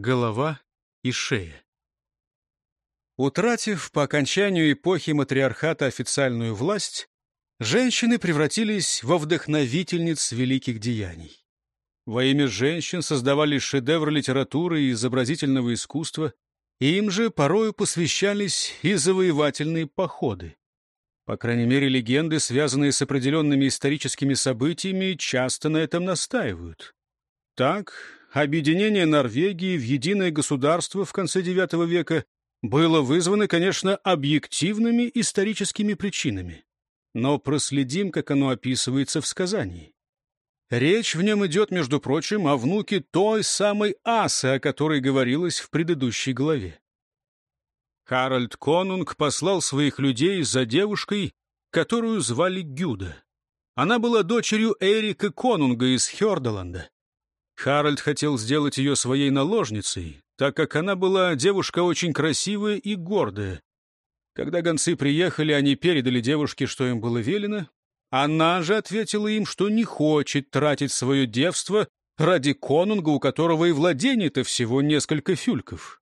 голова и шея. Утратив по окончанию эпохи матриархата официальную власть, женщины превратились во вдохновительниц великих деяний. Во имя женщин создавали шедевры литературы и изобразительного искусства, им же порою посвящались и завоевательные походы. По крайней мере, легенды, связанные с определенными историческими событиями, часто на этом настаивают. Так, объединение Норвегии в единое государство в конце IX века было вызвано, конечно, объективными историческими причинами. Но проследим, как оно описывается в сказании. Речь в нем идет, между прочим, о внуке той самой асы, о которой говорилось в предыдущей главе. Харальд Конунг послал своих людей за девушкой, которую звали Гюда. Она была дочерью Эрика Конунга из Хёрдаланда. Харальд хотел сделать ее своей наложницей, так как она была девушка очень красивая и гордая. Когда гонцы приехали, они передали девушке, что им было велено. Она же ответила им, что не хочет тратить свое девство ради конунга, у которого и владений-то всего несколько фюльков.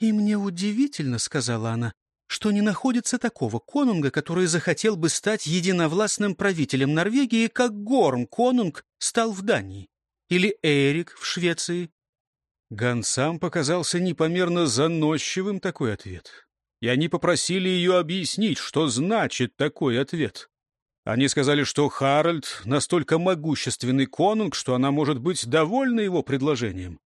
«И мне удивительно, — сказала она, — что не находится такого конунга, который захотел бы стать единовластным правителем Норвегии, как Горм конунг стал в Дании. Или Эрик в Швеции? Гонцам показался непомерно заносчивым такой ответ. И они попросили ее объяснить, что значит такой ответ. Они сказали, что Харальд настолько могущественный конунг, что она может быть довольна его предложением.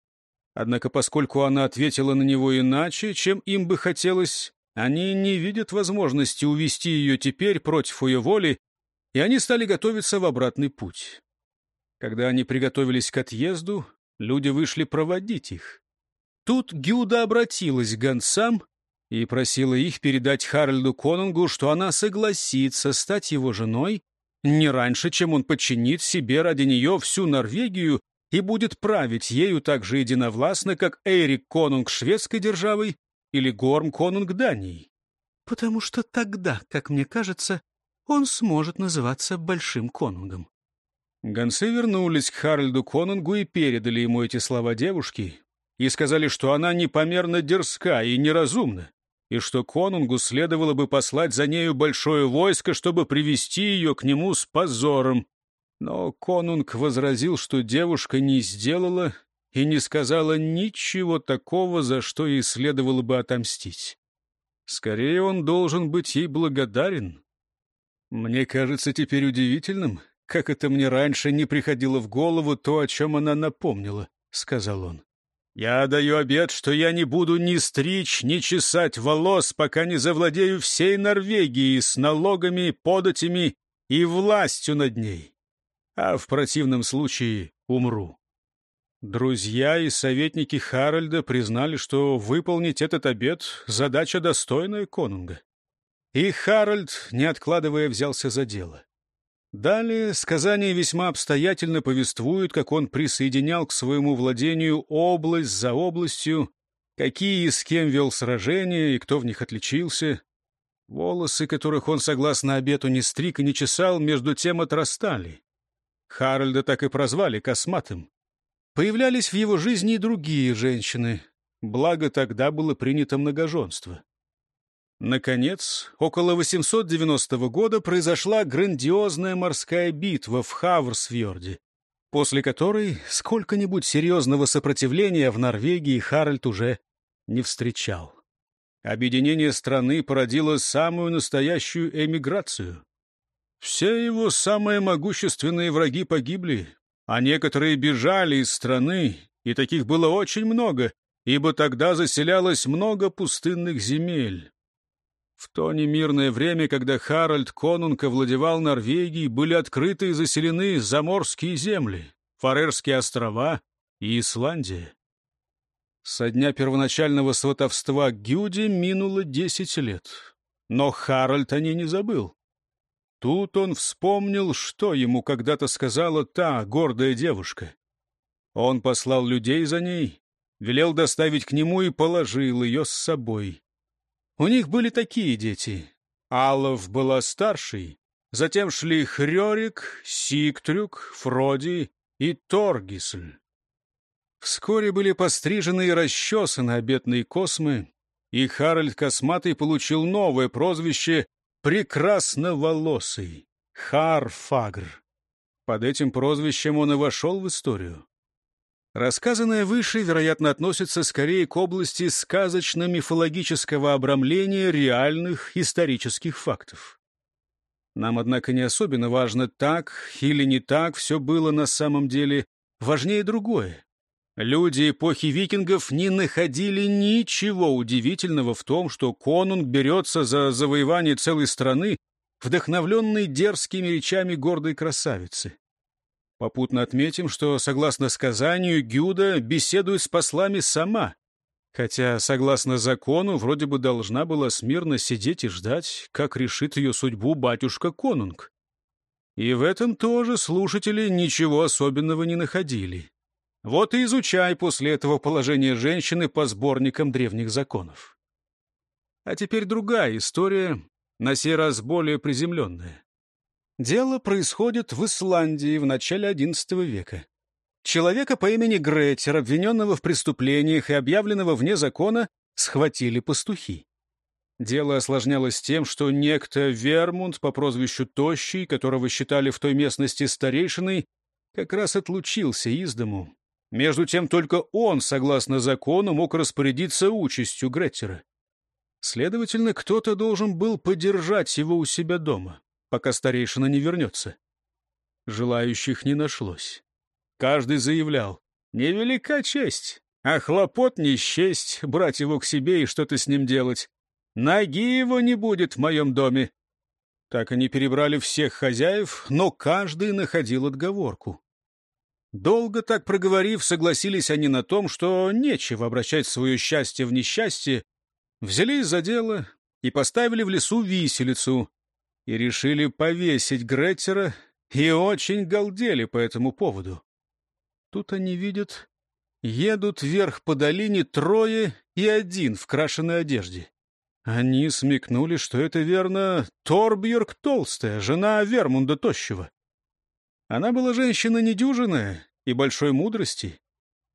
Однако, поскольку она ответила на него иначе, чем им бы хотелось, они не видят возможности увести ее теперь против ее воли, и они стали готовиться в обратный путь. Когда они приготовились к отъезду, люди вышли проводить их. Тут Гюда обратилась к гонцам и просила их передать Харальду Конунгу, что она согласится стать его женой не раньше, чем он подчинит себе ради нее всю Норвегию и будет править ею так же единовластно, как Эрик Конунг шведской державой или Горм Конунг Дании. Потому что тогда, как мне кажется, он сможет называться Большим Конунгом. Гонцы вернулись к Харальду Конунгу и передали ему эти слова девушки, и сказали, что она непомерно дерзка и неразумна, и что Конунгу следовало бы послать за нею большое войско, чтобы привести ее к нему с позором. Но Конунг возразил, что девушка не сделала и не сказала ничего такого, за что ей следовало бы отомстить. Скорее, он должен быть ей благодарен. Мне кажется теперь удивительным, как это мне раньше не приходило в голову то, о чем она напомнила, — сказал он. Я даю обет, что я не буду ни стричь, ни чесать волос, пока не завладею всей Норвегией с налогами, податями и властью над ней. А в противном случае умру. Друзья и советники Харальда признали, что выполнить этот обет — задача достойная конунга. И Харальд, не откладывая, взялся за дело. Далее сказание весьма обстоятельно повествует, как он присоединял к своему владению область за областью, какие и с кем вел сражения и кто в них отличился. Волосы, которых он, согласно обету, не стриг и не чесал, между тем отрастали. Харальда так и прозвали косматым. Появлялись в его жизни и другие женщины, благо тогда было принято многоженство. Наконец, около 890 года произошла грандиозная морская битва в Хаврсфьорде, после которой сколько-нибудь серьезного сопротивления в Норвегии Харальд уже не встречал. Объединение страны породило самую настоящую эмиграцию. Все его самые могущественные враги погибли, а некоторые бежали из страны, и таких было очень много, ибо тогда заселялось много пустынных земель. В то немирное время, когда Харальд Конунг овладевал Норвегией, были открыты и заселены заморские земли, Фарерские острова и Исландия. Со дня первоначального сватовства Гюди минуло десять лет, но Харальд о ней не забыл. Тут он вспомнил, что ему когда-то сказала та гордая девушка. Он послал людей за ней, велел доставить к нему и положил ее с собой. У них были такие дети. Аллов была старшей, затем шли Хрёрик, Сиктрюк, Фроди и Торгисль. Вскоре были пострижены и расчесаны обетные космы, и Харальд Косматый получил новое прозвище «Прекрасноволосый» — Харфагр. Под этим прозвищем он и вошел в историю. Рассказанное выше, вероятно, относится скорее к области сказочно-мифологического обрамления реальных исторических фактов. Нам, однако, не особенно важно, так или не так все было на самом деле. Важнее другое. Люди эпохи викингов не находили ничего удивительного в том, что конунг берется за завоевание целой страны, вдохновленный дерзкими речами гордой красавицы. Попутно отметим, что, согласно сказанию, Гюда беседует с послами сама, хотя, согласно закону, вроде бы должна была смирно сидеть и ждать, как решит ее судьбу батюшка Конунг. И в этом тоже слушатели ничего особенного не находили. Вот и изучай после этого положение женщины по сборникам древних законов. А теперь другая история, на сей раз более приземленная. Дело происходит в Исландии в начале XI века. Человека по имени Гретер, обвиненного в преступлениях и объявленного вне закона, схватили пастухи. Дело осложнялось тем, что некто Вермунд по прозвищу Тощий, которого считали в той местности старейшиной, как раз отлучился из дому. Между тем только он, согласно закону, мог распорядиться участью Греттера. Следовательно, кто-то должен был подержать его у себя дома пока старейшина не вернется. Желающих не нашлось. Каждый заявлял, невелика честь, а хлопот не счесть брать его к себе и что-то с ним делать. Ноги его не будет в моем доме. Так они перебрали всех хозяев, но каждый находил отговорку. Долго так проговорив, согласились они на том, что нечего обращать свое счастье в несчастье, взялись за дело и поставили в лесу виселицу, и решили повесить Греттера, и очень галдели по этому поводу. Тут они видят, едут вверх по долине трое и один в крашеной одежде. Они смекнули, что это, верно, Торбьерк Толстая, жена Вермунда Тощего. Она была женщина недюжинная и большой мудрости.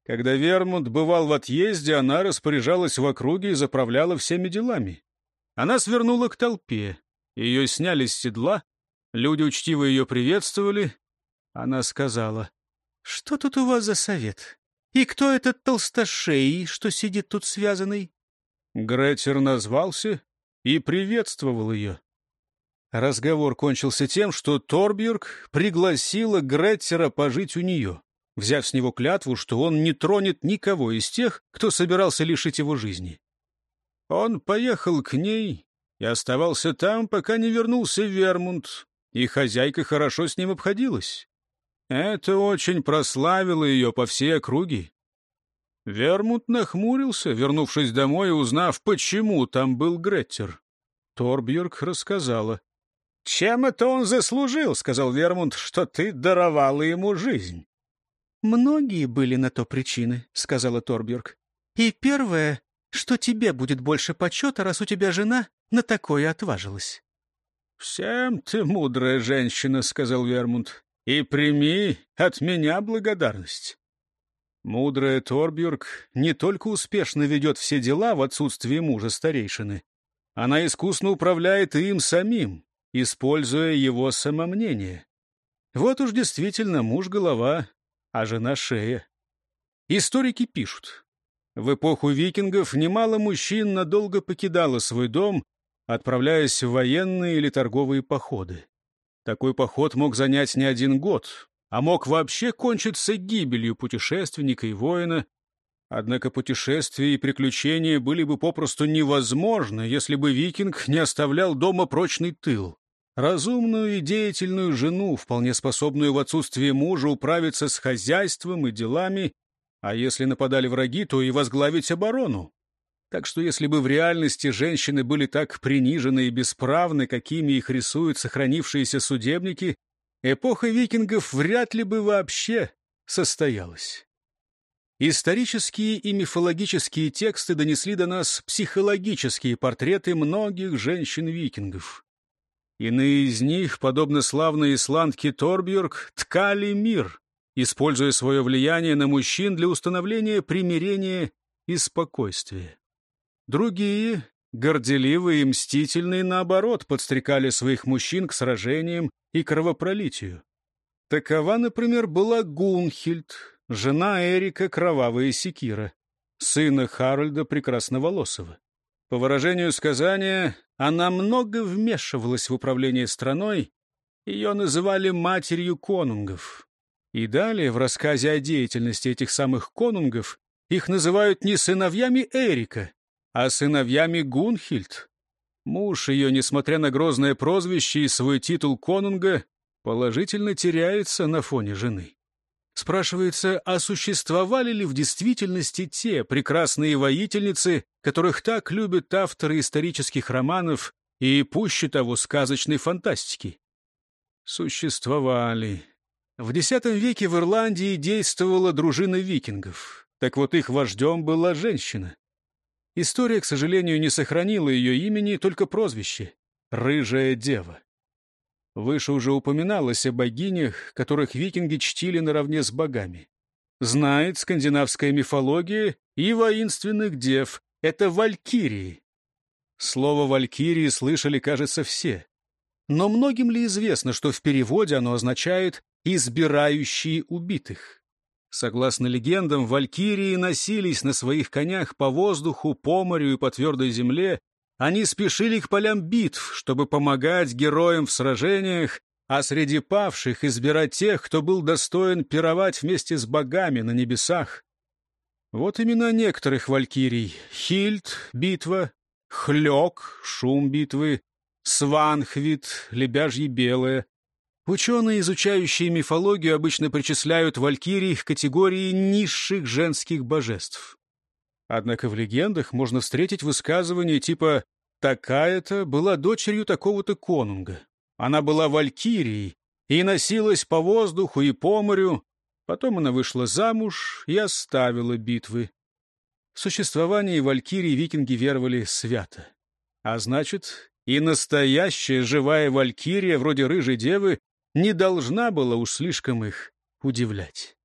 Когда Вермунд бывал в отъезде, она распоряжалась в округе и заправляла всеми делами. Она свернула к толпе, ее сняли с седла, люди учтиво ее приветствовали. Она сказала, «Что тут у вас за совет? И кто этот толстошей, что сидит тут связанный?» Гретер назвался и приветствовал ее. Разговор кончился тем, что Торбьерг пригласила Греттера пожить у нее, взяв с него клятву, что он не тронет никого из тех, кто собирался лишить его жизни. Он поехал к ней и оставался там, пока не вернулся Вермунд, и хозяйка хорошо с ним обходилась. Это очень прославило ее по всей округе. Вермунд нахмурился, вернувшись домой и узнав, почему там был Греттер. Торбьерк рассказала. — Чем это он заслужил, — сказал Вермунд, — что ты даровала ему жизнь? — Многие были на то причины, — сказала Торбьерк. — И первое, что тебе будет больше почета, раз у тебя жена на такое отважилась. — Всем ты мудрая женщина, — сказал Вермунд, — и прими от меня благодарность. Мудрая Торбюрг не только успешно ведет все дела в отсутствии мужа старейшины, она искусно управляет им самим, используя его самомнение. Вот уж действительно муж — голова, а жена — шея. Историки пишут. В эпоху викингов немало мужчин надолго покидало свой дом отправляясь в военные или торговые походы. Такой поход мог занять не один год, а мог вообще кончиться гибелью путешественника и воина. Однако путешествия и приключения были бы попросту невозможны, если бы викинг не оставлял дома прочный тыл. Разумную и деятельную жену, вполне способную в отсутствие мужа управиться с хозяйством и делами, а если нападали враги, то и возглавить оборону. Так что если бы в реальности женщины были так принижены и бесправны, какими их рисуют сохранившиеся судебники, эпоха викингов вряд ли бы вообще состоялась. Исторические и мифологические тексты донесли до нас психологические портреты многих женщин-викингов. Иные из них, подобно славной исландке Торбьерг, ткали мир, используя свое влияние на мужчин для установления примирения и спокойствия. Другие, горделивые и мстительные, наоборот, подстрекали своих мужчин к сражениям и кровопролитию. Такова, например, была Гунхильд, жена Эрика Кровавая Секира, сына Харальда Прекрасноволосого. По выражению сказания, она много вмешивалась в управление страной, ее называли матерью конунгов. И далее, в рассказе о деятельности этих самых конунгов, их называют не сыновьями Эрика, а сыновьями Гунхильд. Муж ее, несмотря на грозное прозвище и свой титул конунга, положительно теряется на фоне жены. Спрашивается, а существовали ли в действительности те прекрасные воительницы, которых так любят авторы исторических романов и, пуще того, сказочной фантастики? Существовали. В X веке в Ирландии действовала дружина викингов. Так вот, их вождем была женщина. История, к сожалению, не сохранила ее имени, только прозвище — «Рыжая дева». Выше уже упоминалось о богинях, которых викинги чтили наравне с богами. Знает скандинавская мифология и воинственных дев — это валькирии. Слово «валькирии» слышали, кажется, все. Но многим ли известно, что в переводе оно означает «избирающие убитых»? Согласно легендам, валькирии носились на своих конях по воздуху, по морю и по твердой земле, они спешили к полям битв, чтобы помогать героям в сражениях, а среди павших избирать тех, кто был достоин пировать вместе с богами на небесах. Вот имена некоторых валькирий. Хильд — битва, Хлёк — шум битвы, Сванхвит — лебяжье белое. Ученые, изучающие мифологию, обычно причисляют валькирий к категории низших женских божеств. Однако в легендах можно встретить высказывания типа «такая-то была дочерью такого-то конунга». Она была валькирией и носилась по воздуху и по морю. Потом она вышла замуж и оставила битвы. В существовании валькирии викинги веровали свято. А значит, и настоящая живая валькирия, вроде рыжей девы, не должна была уж слишком их удивлять.